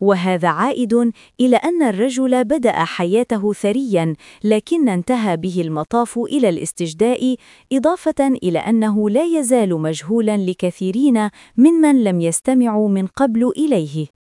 وهذا عائد إلى أن الرجل بدأ حياته ثرياً لكن انتهى به المطاف إلى الاستجداء إضافة إلى أنه لا يزال مجهولاً لكثيرين ممن لم يستمعوا من قبل إليه.